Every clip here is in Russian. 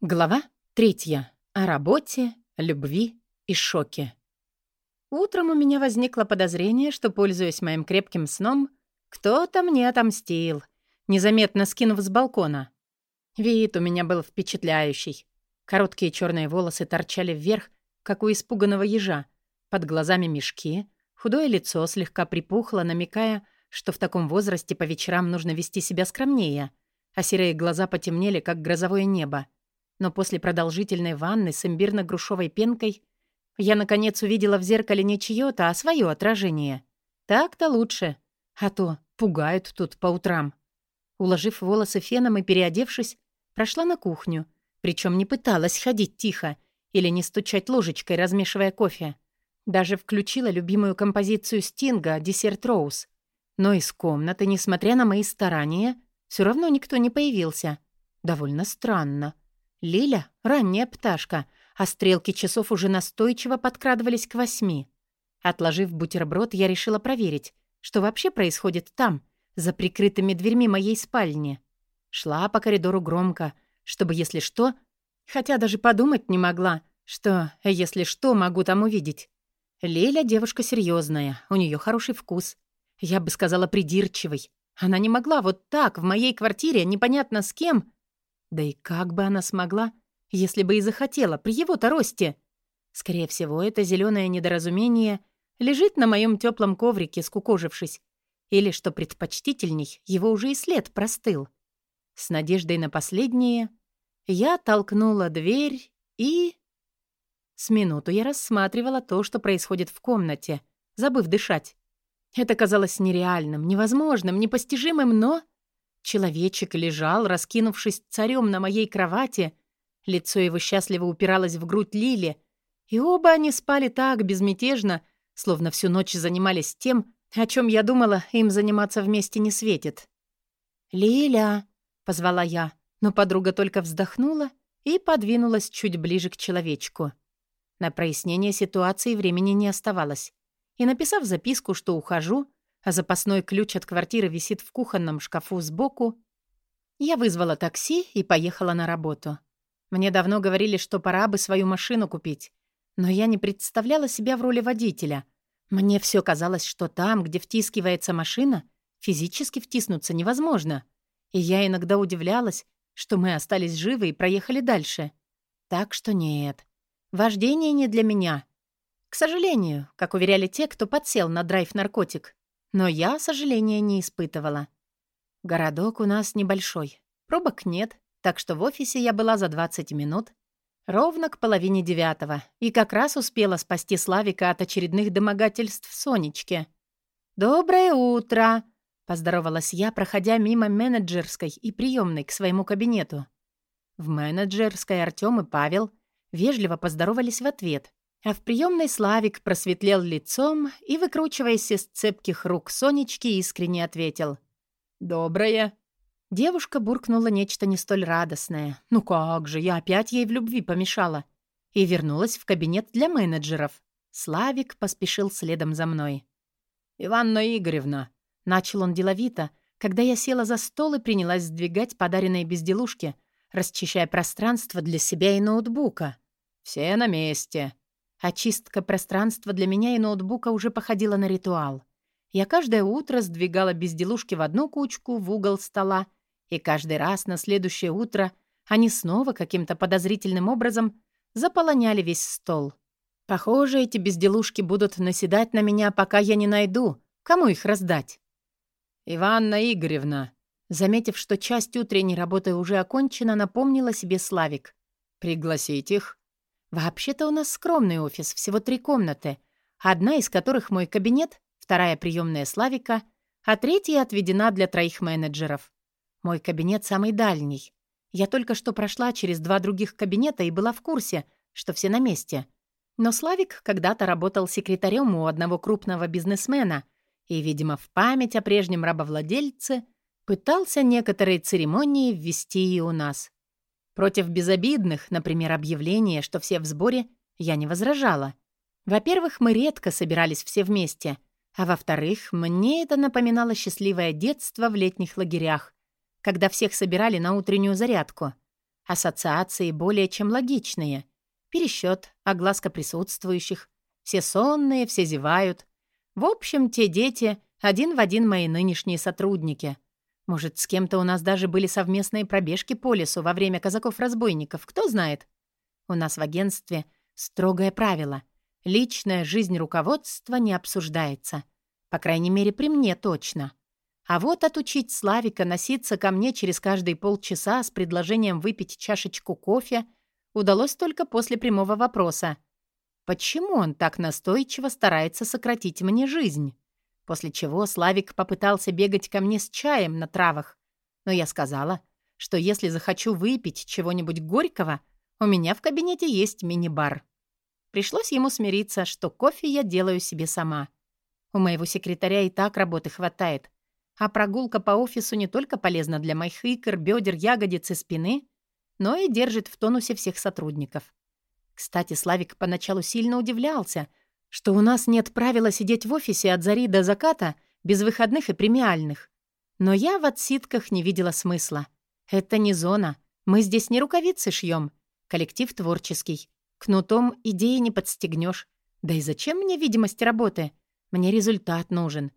Глава третья. О работе, любви и шоке. Утром у меня возникло подозрение, что, пользуясь моим крепким сном, кто-то мне отомстил, незаметно скинув с балкона. Вид у меня был впечатляющий. Короткие черные волосы торчали вверх, как у испуганного ежа. Под глазами мешки, худое лицо слегка припухло, намекая, что в таком возрасте по вечерам нужно вести себя скромнее, а серые глаза потемнели, как грозовое небо но после продолжительной ванны с имбирно-грушовой пенкой я, наконец, увидела в зеркале не чьё-то, а своё отражение. Так-то лучше, а то пугают тут по утрам. Уложив волосы феном и переодевшись, прошла на кухню, причем не пыталась ходить тихо или не стучать ложечкой, размешивая кофе. Даже включила любимую композицию Стинга «Десерт Роуз». Но из комнаты, несмотря на мои старания, все равно никто не появился. Довольно странно. Лиля — ранняя пташка, а стрелки часов уже настойчиво подкрадывались к восьми. Отложив бутерброд, я решила проверить, что вообще происходит там, за прикрытыми дверьми моей спальни. Шла по коридору громко, чтобы, если что... Хотя даже подумать не могла, что, если что, могу там увидеть. Лиля девушка серьезная, у нее хороший вкус. Я бы сказала, придирчивый. Она не могла вот так в моей квартире непонятно с кем да и как бы она смогла, если бы и захотела, при его-то росте? Скорее всего, это зеленое недоразумение лежит на моем теплом коврике, скукожившись. Или, что предпочтительней, его уже и след простыл. С надеждой на последнее я толкнула дверь и... С минуту я рассматривала то, что происходит в комнате, забыв дышать. Это казалось нереальным, невозможным, непостижимым, но... Человечек лежал, раскинувшись царем на моей кровати. Лицо его счастливо упиралось в грудь Лили. И оба они спали так безмятежно, словно всю ночь занимались тем, о чем я думала, им заниматься вместе не светит. «Лиля!» — позвала я, но подруга только вздохнула и подвинулась чуть ближе к человечку. На прояснение ситуации времени не оставалось. И, написав записку, что ухожу, а запасной ключ от квартиры висит в кухонном шкафу сбоку, я вызвала такси и поехала на работу. Мне давно говорили, что пора бы свою машину купить, но я не представляла себя в роли водителя. Мне все казалось, что там, где втискивается машина, физически втиснуться невозможно. И я иногда удивлялась, что мы остались живы и проехали дальше. Так что нет, вождение не для меня. К сожалению, как уверяли те, кто подсел на драйв-наркотик. Но я сожаления не испытывала. Городок у нас небольшой. Пробок нет, так что в офисе я была за 20 минут. Ровно к половине девятого. И как раз успела спасти Славика от очередных домогательств Сонечке. «Доброе утро!» — поздоровалась я, проходя мимо менеджерской и приемной к своему кабинету. В менеджерской Артём и Павел вежливо поздоровались в ответ, а в приемной Славик просветлел лицом и, выкручиваясь из цепких рук Сонечки, искренне ответил. «Доброе». Девушка буркнула нечто не столь радостное. «Ну как же, я опять ей в любви помешала». И вернулась в кабинет для менеджеров. Славик поспешил следом за мной. «Иванна Игоревна», — начал он деловито, когда я села за стол и принялась сдвигать подаренные безделушки, расчищая пространство для себя и ноутбука. «Все на месте. Очистка пространства для меня и ноутбука уже походила на ритуал. Я каждое утро сдвигала безделушки в одну кучку в угол стола, и каждый раз на следующее утро они снова каким-то подозрительным образом заполоняли весь стол. Похоже, эти безделушки будут наседать на меня, пока я не найду, кому их раздать. «Иванна Игоревна», заметив, что часть утренней работы уже окончена, напомнила себе Славик. «Пригласить их?» Вообще-то у нас скромный офис, всего три комнаты, одна из которых мой кабинет, вторая приемная Славика, а третья отведена для троих менеджеров. Мой кабинет самый дальний. Я только что прошла через два других кабинета и была в курсе, что все на месте. Но Славик когда-то работал секретарем у одного крупного бизнесмена и, видимо, в память о прежнем рабовладельце пытался некоторые церемонии ввести и у нас. Против безобидных, например, объявления, что все в сборе, я не возражала. Во-первых, мы редко собирались все вместе, а во-вторых, мне это напоминало счастливое детство в летних лагерях, когда всех собирали на утреннюю зарядку. Ассоциации более чем логичные. Пересчет, огласка присутствующих. Все сонные, все зевают. В общем, те дети один в один мои нынешние сотрудники. Может, с кем-то у нас даже были совместные пробежки по лесу во время казаков-разбойников, кто знает. У нас в агентстве строгое правило. Личная жизнь руководства не обсуждается. По крайней мере, при мне точно. А вот отучить Славика носиться ко мне через каждые полчаса с предложением выпить чашечку кофе удалось только после прямого вопроса. Почему он так настойчиво старается сократить мне жизнь? После чего Славик попытался бегать ко мне с чаем на травах. Но я сказала, что если захочу выпить чего-нибудь горького, у меня в кабинете есть мини-бар. Пришлось ему смириться, что кофе я делаю себе сама. У моего секретаря и так работы хватает. А прогулка по офису не только полезна для моих икр, бедер, ягодиц и спины, но и держит в тонусе всех сотрудников. Кстати, Славик поначалу сильно удивлялся, что у нас нет правила сидеть в офисе от зари до заката без выходных и премиальных. Но я в отсидках не видела смысла. Это не зона. Мы здесь не рукавицы шьем. Коллектив творческий. Кнутом идеи не подстегнешь. Да и зачем мне видимость работы? Мне результат нужен.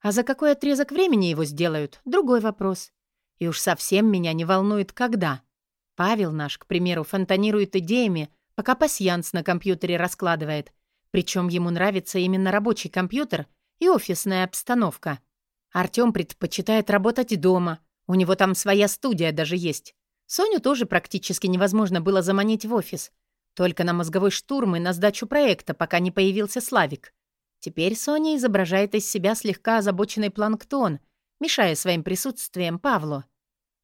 А за какой отрезок времени его сделают — другой вопрос. И уж совсем меня не волнует, когда. Павел наш, к примеру, фонтанирует идеями, пока пасьянс на компьютере раскладывает — причем ему нравится именно рабочий компьютер и офисная обстановка. Артём предпочитает работать дома. У него там своя студия даже есть. Соню тоже практически невозможно было заманить в офис. Только на мозговой штурм и на сдачу проекта, пока не появился Славик. Теперь Соня изображает из себя слегка озабоченный планктон, мешая своим присутствием Павлу.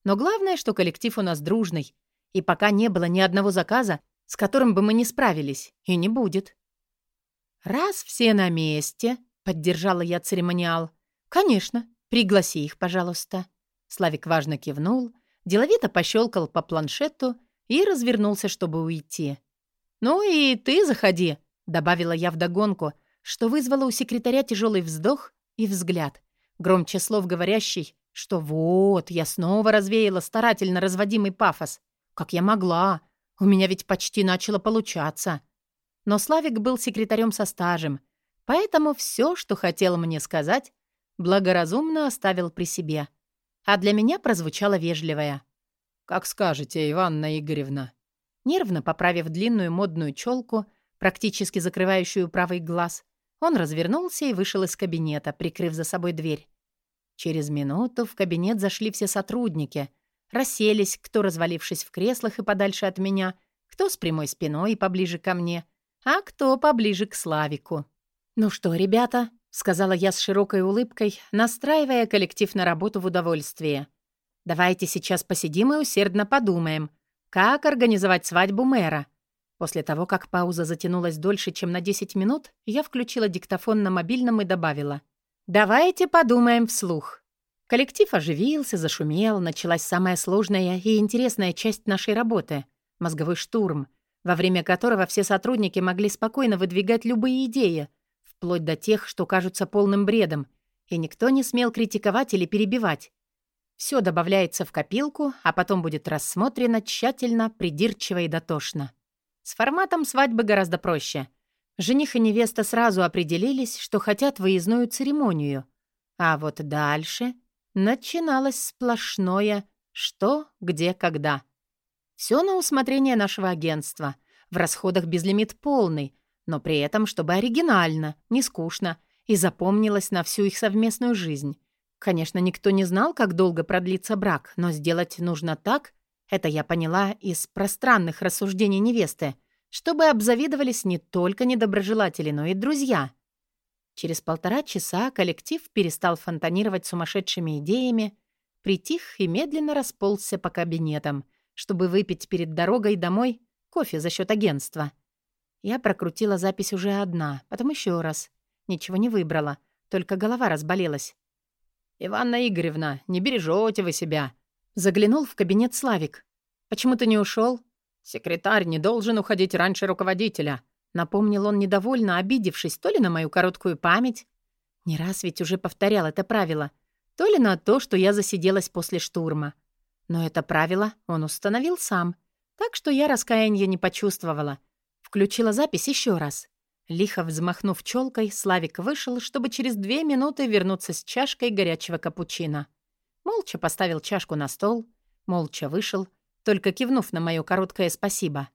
Но главное, что коллектив у нас дружный, и пока не было ни одного заказа, с которым бы мы не справились, и не будет. «Раз все на месте», — поддержала я церемониал. «Конечно, пригласи их, пожалуйста». Славик важно кивнул, деловито пощелкал по планшету и развернулся, чтобы уйти. «Ну и ты заходи», — добавила я вдогонку, что вызвало у секретаря тяжелый вздох и взгляд, громче слов говорящий, что вот, я снова развеяла старательно разводимый пафос. Как я могла? У меня ведь почти начало получаться. Но Славик был секретарем со стажем, поэтому все, что хотел мне сказать, благоразумно оставил при себе. А для меня прозвучало вежливое. «Как скажете, Иванна Игоревна». Нервно поправив длинную модную челку, практически закрывающую правый глаз, он развернулся и вышел из кабинета, прикрыв за собой дверь. Через минуту в кабинет зашли все сотрудники, расселись, кто развалившись в креслах и подальше от меня, кто с прямой спиной и поближе ко мне, а кто поближе к Славику. «Ну что, ребята», — сказала я с широкой улыбкой, настраивая коллектив на работу в удовольствие. «Давайте сейчас посидим и усердно подумаем, как организовать свадьбу мэра». После того, как пауза затянулась дольше, чем на 10 минут, я включила диктофон на мобильном и добавила. «Давайте подумаем вслух». Коллектив оживился, зашумел, началась самая сложная и интересная часть нашей работы — мозговой штурм — во время которого все сотрудники могли спокойно выдвигать любые идеи, вплоть до тех, что кажутся полным бредом, и никто не смел критиковать или перебивать. Все добавляется в копилку, а потом будет рассмотрено тщательно, придирчиво и дотошно. С форматом свадьбы гораздо проще. Жених и невеста сразу определились, что хотят выездную церемонию. А вот дальше начиналось сплошное «что, где, когда». Все на усмотрение нашего агентства. В расходах безлимит полный, но при этом чтобы оригинально, не скучно и запомнилось на всю их совместную жизнь. Конечно, никто не знал, как долго продлится брак, но сделать нужно так, это я поняла из пространных рассуждений невесты, чтобы обзавидовались не только недоброжелатели, но и друзья. Через полтора часа коллектив перестал фонтанировать сумасшедшими идеями, притих и медленно расползся по кабинетам, чтобы выпить перед дорогой домой кофе за счет агентства. Я прокрутила запись уже одна, потом еще раз. Ничего не выбрала, только голова разболелась. «Иванна Игоревна, не бережете вы себя!» Заглянул в кабинет Славик. «Почему ты не ушел? «Секретарь не должен уходить раньше руководителя», напомнил он недовольно, обидевшись то ли на мою короткую память, не раз ведь уже повторял это правило, то ли на то, что я засиделась после штурма. Но это правило он установил сам, Так что я раскаяния не почувствовала. Включила запись еще раз. Лихо взмахнув челкой, Славик вышел, чтобы через две минуты вернуться с чашкой горячего капучино. Молча поставил чашку на стол, молча вышел, только кивнув на мое короткое спасибо.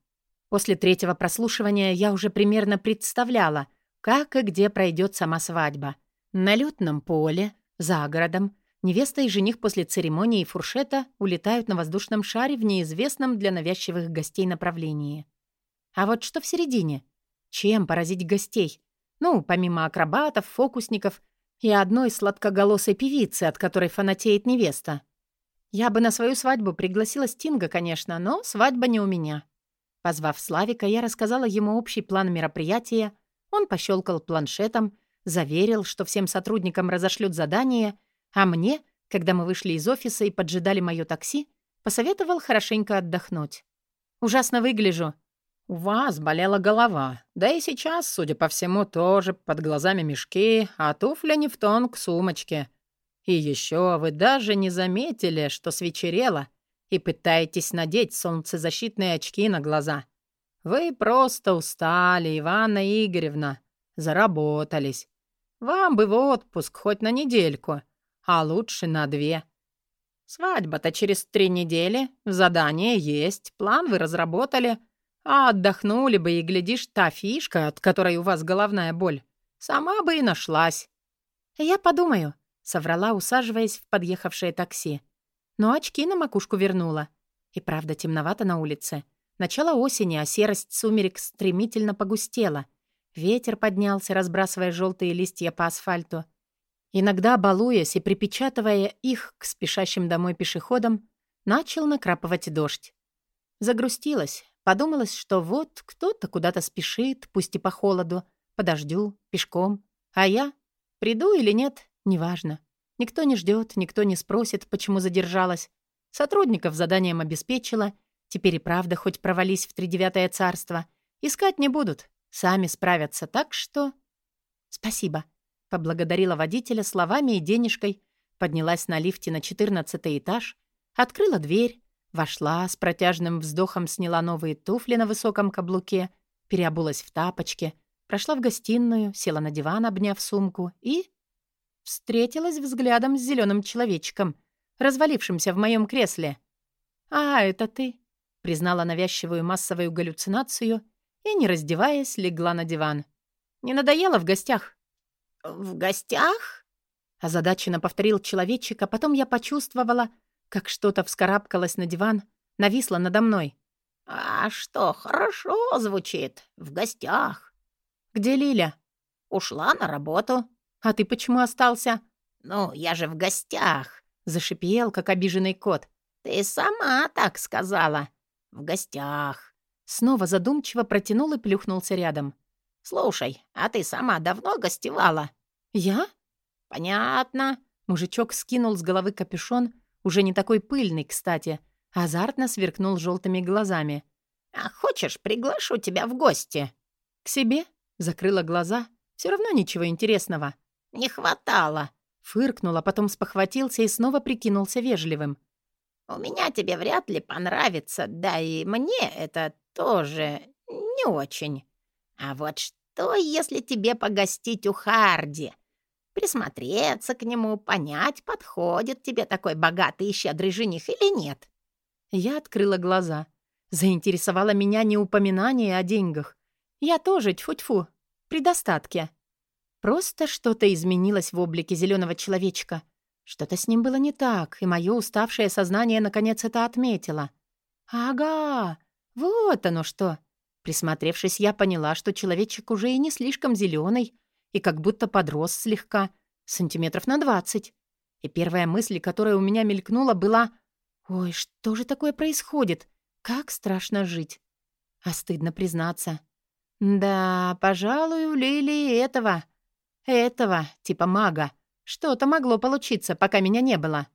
После третьего прослушивания я уже примерно представляла, как и где пройдет сама свадьба. На летном поле, за городом, невеста и жених после церемонии и фуршета улетают на воздушном шаре в неизвестном для навязчивых гостей направлении. А вот что в середине? Чем поразить гостей? Ну, помимо акробатов, фокусников и одной сладкоголосой певицы, от которой фанатеет невеста. Я бы на свою свадьбу пригласила Стинга, конечно, но свадьба не у меня. Позвав Славика, я рассказала ему общий план мероприятия. Он пощелкал планшетом, заверил, что всем сотрудникам разошлют задание, а мне, когда мы вышли из офиса и поджидали мое такси, посоветовал хорошенько отдохнуть. «Ужасно выгляжу». «У вас болела голова. Да и сейчас, судя по всему, тоже под глазами мешки, а туфля не в тон к сумочке. И еще вы даже не заметили, что свечерело, и пытаетесь надеть солнцезащитные очки на глаза. Вы просто устали, Ивана Игоревна. Заработались. Вам бы в отпуск хоть на недельку, а лучше на две. Свадьба-то через три недели, задание есть, план вы разработали, а отдохнули бы, и, глядишь, та фишка, от которой у вас головная боль, сама бы и нашлась. Я подумаю, — соврала, усаживаясь в подъехавшее такси но очки на макушку вернула. И правда темновато на улице. Начало осени, а серость сумерек стремительно погустела. Ветер поднялся, разбрасывая желтые листья по асфальту. Иногда, балуясь и припечатывая их к спешащим домой пешеходам, начал накрапывать дождь. Загрустилась, подумалось, что вот кто-то куда-то спешит, пусть и по холоду, по дождю, пешком. А я? Приду или нет, неважно. Никто не ждет, никто не спросит, почему задержалась. Сотрудников заданием обеспечила. Теперь и правда хоть провались в тридевятое царство. Искать не будут. Сами справятся, так что... Спасибо. Поблагодарила водителя словами и денежкой. Поднялась на лифте на четырнадцатый этаж. Открыла дверь. Вошла, с протяжным вздохом сняла новые туфли на высоком каблуке. Переобулась в тапочки. Прошла в гостиную, села на диван, обняв сумку и Встретилась взглядом с зеленым человечком, развалившимся в моем кресле. «А, это ты», — признала навязчивую массовую галлюцинацию и, не раздеваясь, легла на диван. «Не надоело в гостях?» «В гостях?» — озадаченно повторил человечек, а потом я почувствовала, как что-то вскарабкалось на диван, нависло надо мной. «А что, хорошо звучит. В гостях». «Где Лиля?» «Ушла на работу». «А ты почему остался?» «Ну, я же в гостях», — зашипел, как обиженный кот. «Ты сама так сказала. В гостях». Снова задумчиво протянул и плюхнулся рядом. «Слушай, а ты сама давно гостевала?» «Я?» «Понятно». Мужичок скинул с головы капюшон, уже не такой пыльный, кстати, азартно сверкнул желтыми глазами. «А хочешь, приглашу тебя в гости?» «К себе?» — закрыла глаза. Все равно ничего интересного». «Не хватало», — фыркнул, а потом спохватился и снова прикинулся вежливым. «У меня тебе вряд ли понравится, да и мне это тоже не очень. А вот что, если тебе погостить у Харди? Присмотреться к нему, понять, подходит тебе такой богатый и щедрый жених или нет?» Я открыла глаза. Заинтересовало меня не упоминание о деньгах. Я тоже, тьфу-тьфу, при достатке. Просто что-то изменилось в облике зеленого человечка. Что-то с ним было не так, и мое уставшее сознание наконец это отметило. «Ага, вот оно что!» Присмотревшись, я поняла, что человечек уже и не слишком зеленый, и как будто подрос слегка, сантиметров на двадцать. И первая мысль, которая у меня мелькнула, была «Ой, что же такое происходит? Как страшно жить!» А стыдно признаться. Да, пожалуй, у Лили этого... Этого, типа мага. Что-то могло получиться, пока меня не было.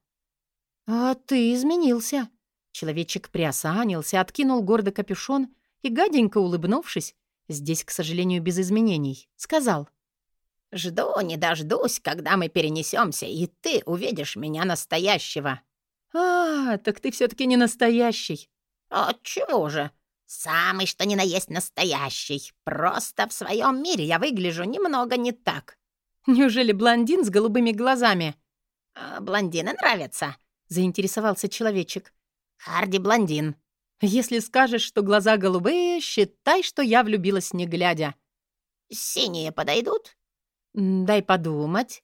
А ты изменился. Человечек приосанился, откинул гордо капюшон и, гаденько улыбнувшись, здесь, к сожалению, без изменений, сказал. «Жду не дождусь, когда мы перенесемся, и ты увидишь меня настоящего». «А, так ты все таки не настоящий». чего же? Самый что ни на есть настоящий. Просто в своем мире я выгляжу немного не так». «Неужели блондин с голубыми глазами?» «А, «Блондины нравятся», — заинтересовался человечек. «Харди блондин». «Если скажешь, что глаза голубые, считай, что я влюбилась не глядя». «Синие подойдут?» «Дай подумать».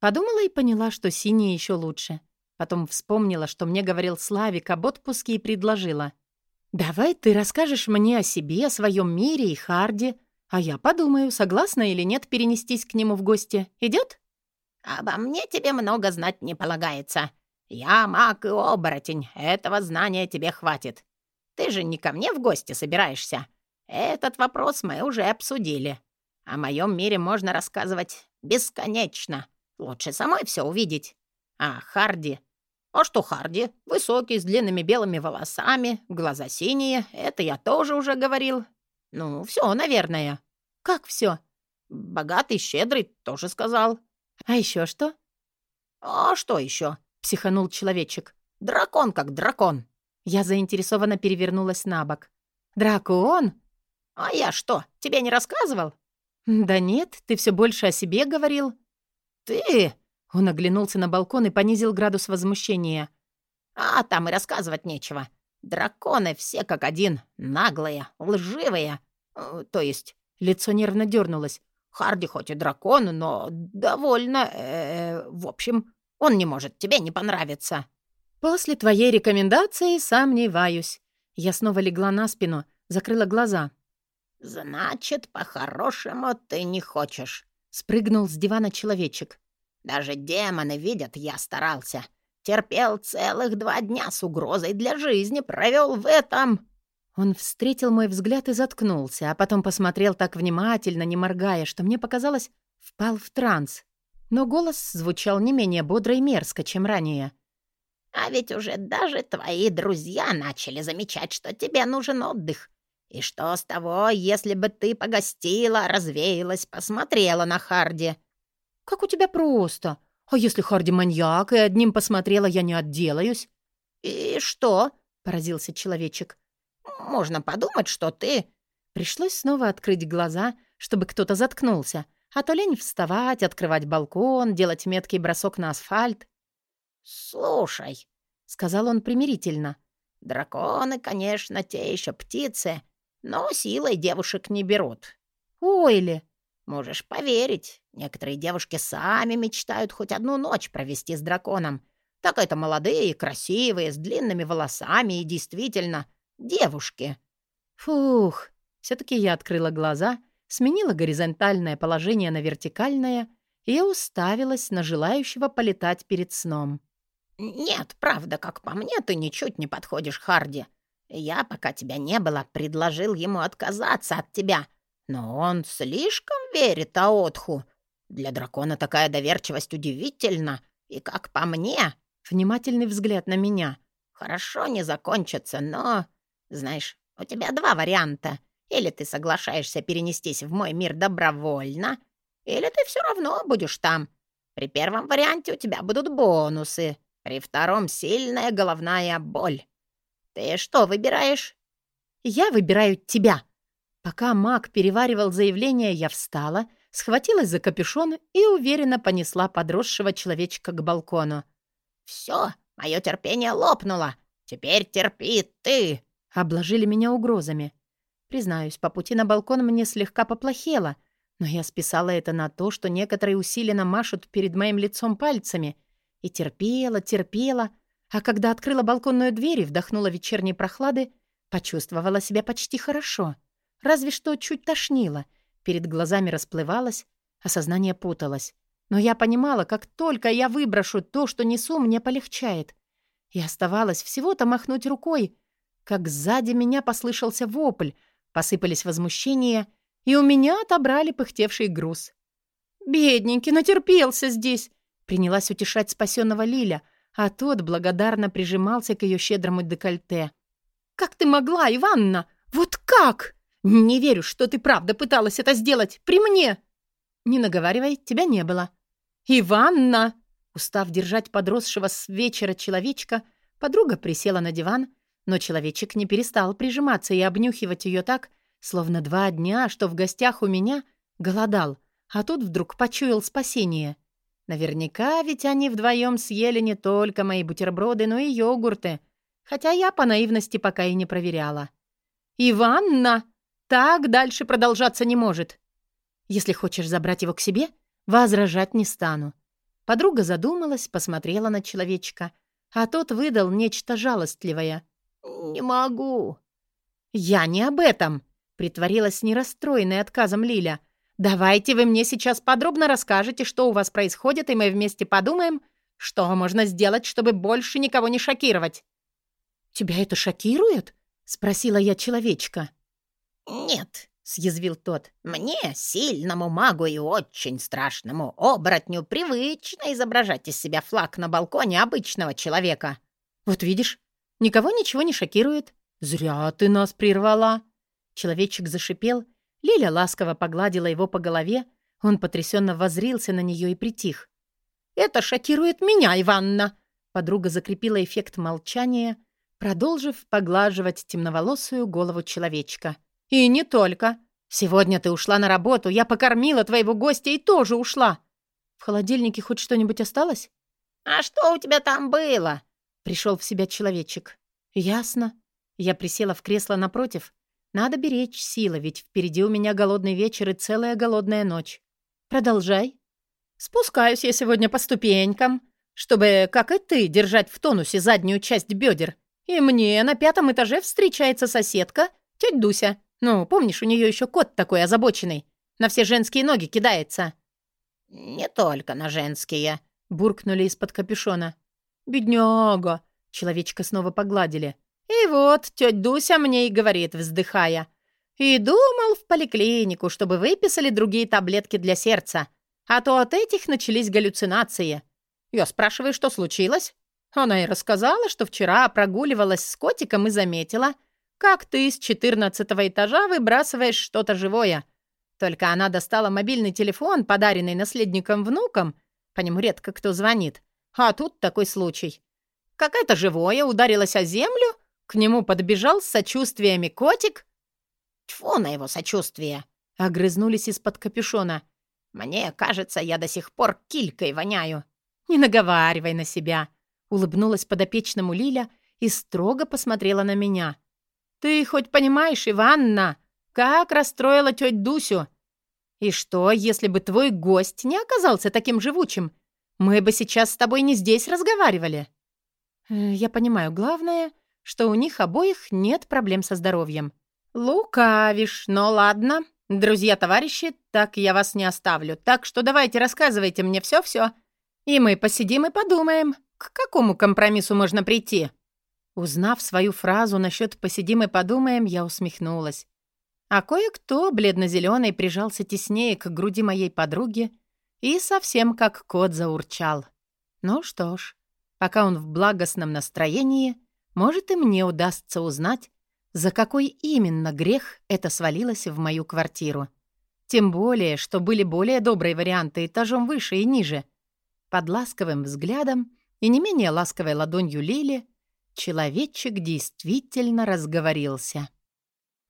Подумала и поняла, что синие еще лучше. Потом вспомнила, что мне говорил Славик об отпуске и предложила. «Давай ты расскажешь мне о себе, о своем мире и Харди, а я подумаю, согласна или нет перенестись к нему в гости. Идет?» «Обо мне тебе много знать не полагается. Я маг и оборотень, этого знания тебе хватит. Ты же не ко мне в гости собираешься. Этот вопрос мы уже обсудили. О моем мире можно рассказывать бесконечно. Лучше самой все увидеть. А Харди... А что Харди? Высокий, с длинными белыми волосами, глаза синие. Это я тоже уже говорил. Ну, все, наверное. Как все? Богатый, щедрый, тоже сказал. А еще что? А что еще? Психанул человечек. Дракон как дракон. Я заинтересованно перевернулась на бок. Дракон? А я что, тебе не рассказывал? Да нет, ты все больше о себе говорил. Ты? Он оглянулся на балкон и понизил градус возмущения. А там и рассказывать нечего. Драконы все как один, наглые, лживые. Э, то есть, лицо нервно дернулось. Харди хоть и дракон, но довольно... Э, в общем, он не может тебе не понравиться». «После твоей рекомендации сомневаюсь». Я снова легла на спину, закрыла глаза. «Значит, по-хорошему ты не хочешь», — спрыгнул с дивана человечек. «Даже демоны видят, я старался. Терпел целых два дня с угрозой для жизни, провел в этом...» Он встретил мой взгляд и заткнулся, а потом посмотрел так внимательно, не моргая, что мне показалось, впал в транс. Но голос звучал не менее бодро и мерзко, чем ранее. «А ведь уже даже твои друзья начали замечать, что тебе нужен отдых. И что с того, если бы ты погостила, развеялась, посмотрела на Харди?» «Как у тебя просто. А если Харди маньяк, и одним посмотрела, я не отделаюсь?» «И что?» — поразился человечек. «Можно подумать, что ты...» Пришлось снова открыть глаза, чтобы кто-то заткнулся, а то лень вставать, открывать балкон, делать меткий бросок на асфальт. «Слушай», — сказал он примирительно, — «драконы, конечно, те еще птицы, но силой девушек не берут». «Ой ли!» «Можешь поверить, некоторые девушки сами мечтают хоть одну ночь провести с драконом. Так это молодые, красивые, с длинными волосами и действительно девушки». «Фух!» Все-таки я открыла глаза — сменила горизонтальное положение на вертикальное и уставилась на желающего полетать перед сном. «Нет, правда, как по мне, ты ничуть не подходишь Харди. Я, пока тебя не было, предложил ему отказаться от тебя, но он слишком верит Аотху. Для дракона такая доверчивость удивительна, и, как по мне...» Внимательный взгляд на меня. «Хорошо не закончится, но... Знаешь, у тебя два варианта — или ты соглашаешься перенестись в мой мир добровольно, или ты все равно будешь там. При первом варианте у тебя будут бонусы, при втором — сильная головная боль. Ты что выбираешь?» «Я выбираю тебя». Пока маг переваривал заявление, я встала, схватилась за капюшон и уверенно понесла подросшего человечка к балкону. «Все, мое терпение лопнуло. Теперь терпи ты!» Обложили меня угрозами. Признаюсь, по пути на балкон мне слегка поплохело, но я списала это на то, что некоторые усиленно машут перед моим лицом пальцами. И терпела, терпела, а когда открыла балконную дверь и вдохнула вечерней прохлады, почувствовала себя почти хорошо. Разве что чуть тошнило, перед глазами расплывалось, а сознание путалось. Но я понимала, как только я выброшу то, что несу, мне полегчает. И оставалось всего-то махнуть рукой, как сзади меня послышался вопль — Посыпались возмущения, и у меня отобрали пыхтевший груз. «Бедненький, натерпелся здесь!» Принялась утешать спасенного Лиля, а тот благодарно прижимался к ее щедрому декольте. «Как ты могла, Иванна? Вот как? Не верю, что ты правда пыталась это сделать при мне!» «Не наговаривай, тебя не было». «Иванна!» Устав держать подросшего с вечера человечка, подруга присела на диван, Но человечек не перестал прижиматься и обнюхивать ее так, словно два дня, что в гостях у меня, голодал, а тут вдруг почуял спасение. Наверняка ведь они вдвоем съели не только мои бутерброды, но и йогурты, хотя я по наивности пока и не проверяла. «Иванна! Так дальше продолжаться не может. Если хочешь забрать его к себе, возражать не стану». Подруга задумалась, посмотрела на человечка, а тот выдал нечто жалостливое. «Не могу». «Я не об этом», — притворилась нерастроенной отказом Лиля. «Давайте вы мне сейчас подробно расскажете, что у вас происходит, и мы вместе подумаем, что можно сделать, чтобы больше никого не шокировать». «Тебя это шокирует?» — спросила я человечка. «Нет», — съязвил тот, — «мне, сильному магу и очень страшному оборотню, привычно изображать из себя флаг на балконе обычного человека». «Вот видишь, никого ничего не шокирует. Зря ты нас прервала». Человечек зашипел Лиля ласково погладила его по голове, он потрясенно возрился на нее и притих. «Это шокирует меня, Иванна!» Подруга закрепила эффект молчания, продолжив поглаживать темноволосую голову человечка. «И не только. Сегодня ты ушла на работу, я покормила твоего гостя и тоже ушла. В холодильнике хоть что-нибудь осталось?» «А что у тебя там было?» Пришел в себя человечек. «Ясно». Я присела в кресло напротив надо беречь силы, ведь впереди у меня голодный вечер и целая голодная ночь. Продолжай. Спускаюсь я сегодня по ступенькам, чтобы, как и ты, держать в тонусе заднюю часть бедер. И мне на пятом этаже встречается соседка, тетя Дуся. Ну, помнишь, у нее еще кот такой озабоченный. На все женские ноги кидается. «Не только на женские», — буркнули из-под капюшона. «Бедняга!» — человечка снова погладили. И вот тетя Дуся мне и говорит, вздыхая. «Иду, мол, в поликлинику, чтобы выписали другие таблетки для сердца, а то от этих начались галлюцинации». Я спрашиваю, что случилось? Она и рассказала, что вчера прогуливалась с котиком и заметила, как ты с четырнадцатого этажа выбрасываешь что-то живое. Только она достала мобильный телефон, подаренный наследником внукам, по нему редко кто звонит. А тут такой случай. Какая-то живое ударилась о землю, к нему подбежал с сочувствиями котик. Тьфу на его сочувствие. Огрызнулись из-под капюшона. Мне кажется, я до сих пор килькой воняю. Не наговаривай на себя. Улыбнулась подопечному Лиля и строго посмотрела на меня. Ты хоть понимаешь, Иванна, как расстроила теть Дусю? И что, если бы твой гость не оказался таким живучим? Мы бы сейчас с тобой не здесь разговаривали. Э, я понимаю, главное что у них обоих нет проблем со здоровьем. «Лукавишь, но ладно. Друзья-товарищи, так я вас не оставлю. Так что давайте рассказывайте мне все-все. И мы посидим и подумаем, к какому компромиссу можно прийти». Узнав свою фразу насчет «посидим и подумаем», я усмехнулась. А кое-кто, бледно-зеленый, прижался теснее к груди моей подруги и совсем как кот заурчал. Ну что ж, пока он в благостном настроении — может, и мне удастся узнать, за какой именно грех это свалилось в мою квартиру. Тем более, что были более добрые варианты этажом выше и ниже. Под ласковым взглядом и не менее ласковой ладонью Лили человечек действительно разговорился.